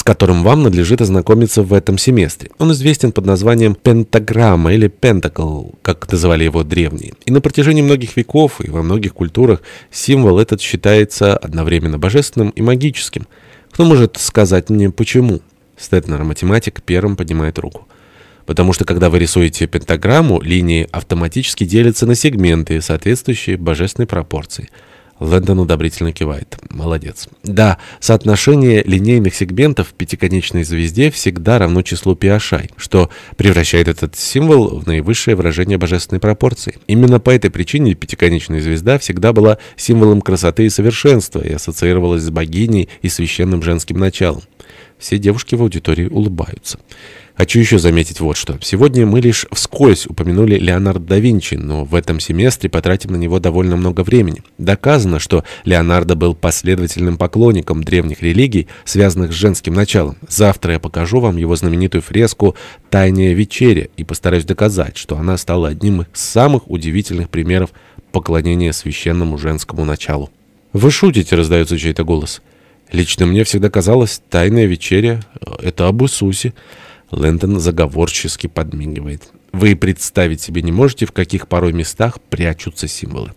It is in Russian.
с которым вам надлежит ознакомиться в этом семестре. Он известен под названием пентаграмма или пентакл, как называли его древние. И на протяжении многих веков и во многих культурах символ этот считается одновременно божественным и магическим. Кто может сказать мне почему? Стетнер, математик, первым поднимает руку. Потому что, когда вы рисуете пентаграмму, линии автоматически делятся на сегменты, соответствующие божественной пропорции. Лэндон одобрительно кивает. Молодец. Да, соотношение линейных сегментов в пятиконечной звезде всегда равно числу Пиашай, что превращает этот символ в наивысшее выражение божественной пропорции. Именно по этой причине пятиконечная звезда всегда была символом красоты и совершенства и ассоциировалась с богиней и священным женским началом. Все девушки в аудитории улыбаются. Хочу еще заметить вот что. Сегодня мы лишь вскользь упомянули Леонардо да Винчи, но в этом семестре потратим на него довольно много времени. Доказано, что Леонардо был последовательным поклонником древних религий, связанных с женским началом. Завтра я покажу вам его знаменитую фреску «Тайная вечеря» и постараюсь доказать, что она стала одним из самых удивительных примеров поклонения священному женскому началу. «Вы шутите», — раздается чей-то голос. «Лично мне всегда казалось, тайная вечеря — это об Иисусе». Лэндон заговорчески подмигивает. Вы представить себе не можете, в каких порой местах прячутся символы.